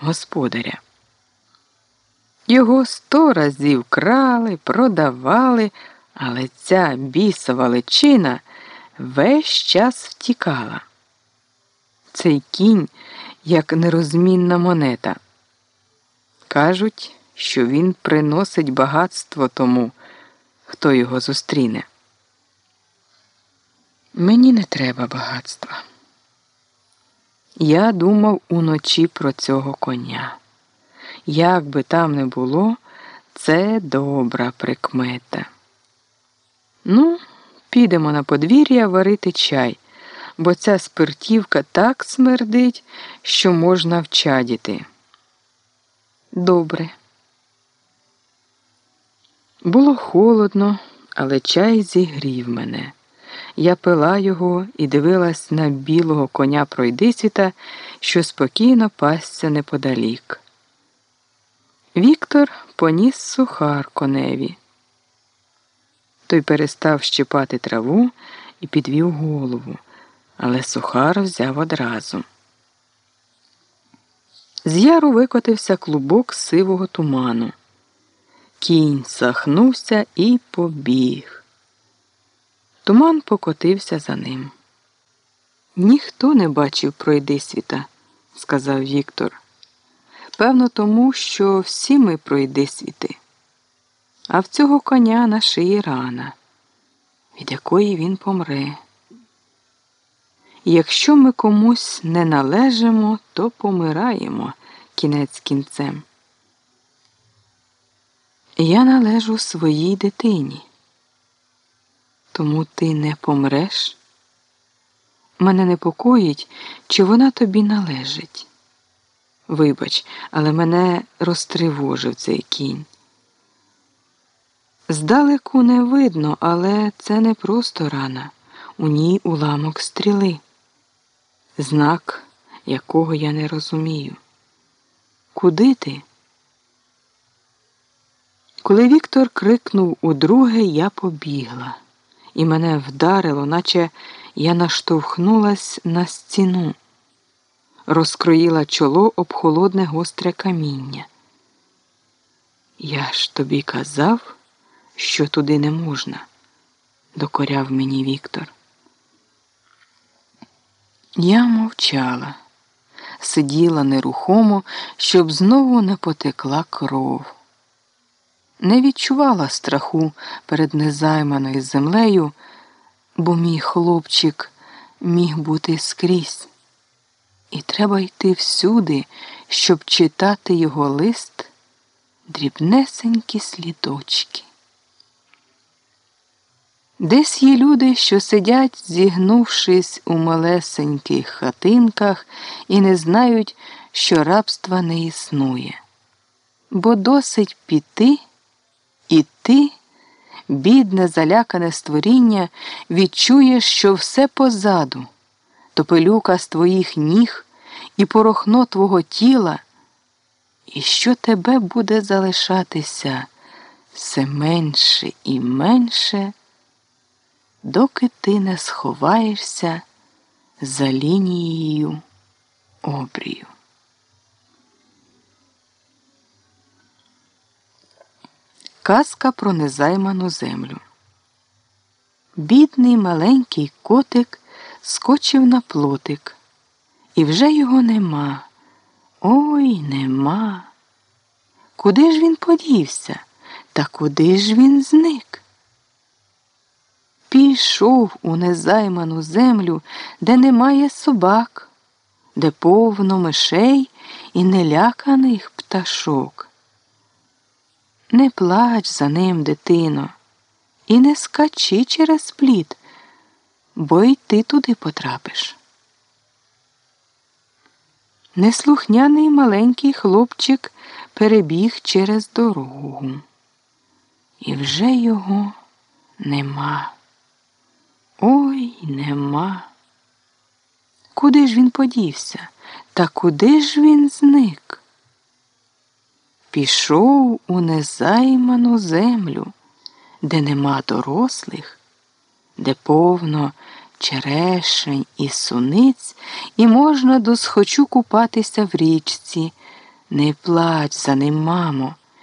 господаря. Його сто разів крали, продавали, але ця бісова личина весь час втікала. Цей кінь, як нерозмінна монета. Кажуть, що він приносить багатство тому, хто його зустріне. Мені не треба багатства. Я думав уночі про цього коня. Як би там не було, це добра прикмета. Ну, підемо на подвір'я варити чай, бо ця спиртівка так смердить, що можна вчадіти. Добре. Було холодно, але чай зігрів мене. Я пила його і дивилась на білого коня пройдисвіта, що спокійно пасся неподалік. Віктор поніс сухар коневі. Той перестав щипати траву і підвів голову, але сухар взяв одразу. З яру викотився клубок сивого туману. Кінь сахнувся і побіг. Туман покотився за ним. Ніхто не бачив пройдисвіта, сказав Віктор. Певно, тому що всі ми пройдисвіти. А в цього коня на шиї рана, від якої він помре. Якщо ми комусь не належимо, то помираємо кінець кінцем. Я належу своїй дитині. Тому ти не помреш? Мене непокоїть, чи вона тобі належить. Вибач, але мене розтривожив цей кінь. Здалеку не видно, але це не просто рана, у ній уламок стріли, знак, якого я не розумію. Куди ти? Коли Віктор крикнув удруге, я побігла, і мене вдарило, наче я наштовхнулась на стіну, розкроїла чоло об холодне гостре каміння. Я ж тобі казав, що туди не можна, докоряв мені Віктор. Я мовчала, сиділа нерухомо, щоб знову не потекла кров не відчувала страху перед незайманою землею, бо мій хлопчик міг бути скрізь. І треба йти всюди, щоб читати його лист, дрібнесенькі слідочки. Десь є люди, що сидять, зігнувшись у малесеньких хатинках, і не знають, що рабства не існує, бо досить піти. І ти, бідне, залякане створіння, відчуєш, що все позаду, то пилюка з твоїх ніг і порохно твого тіла, і що тебе буде залишатися все менше і менше, доки ти не сховаєшся за лінією обрію. Казка про незайману землю. Бідний маленький котик скочив на плотик, і вже його нема. Ой нема. Куди ж він подівся? Та куди ж він зник? Пішов у незайману землю, де немає собак, де повно мишей і неляканих пташок. Не плач за ним, дитино, і не скачи через плід, бо й ти туди потрапиш. Неслухняний маленький хлопчик перебіг через дорогу, і вже його нема. Ой нема. Куди ж він подівся? Та куди ж він зник? Пішов у незайману землю, де нема дорослих, де повно черешень і суниць, і можна досхочу купатися в річці, Не плач за ним, мамо.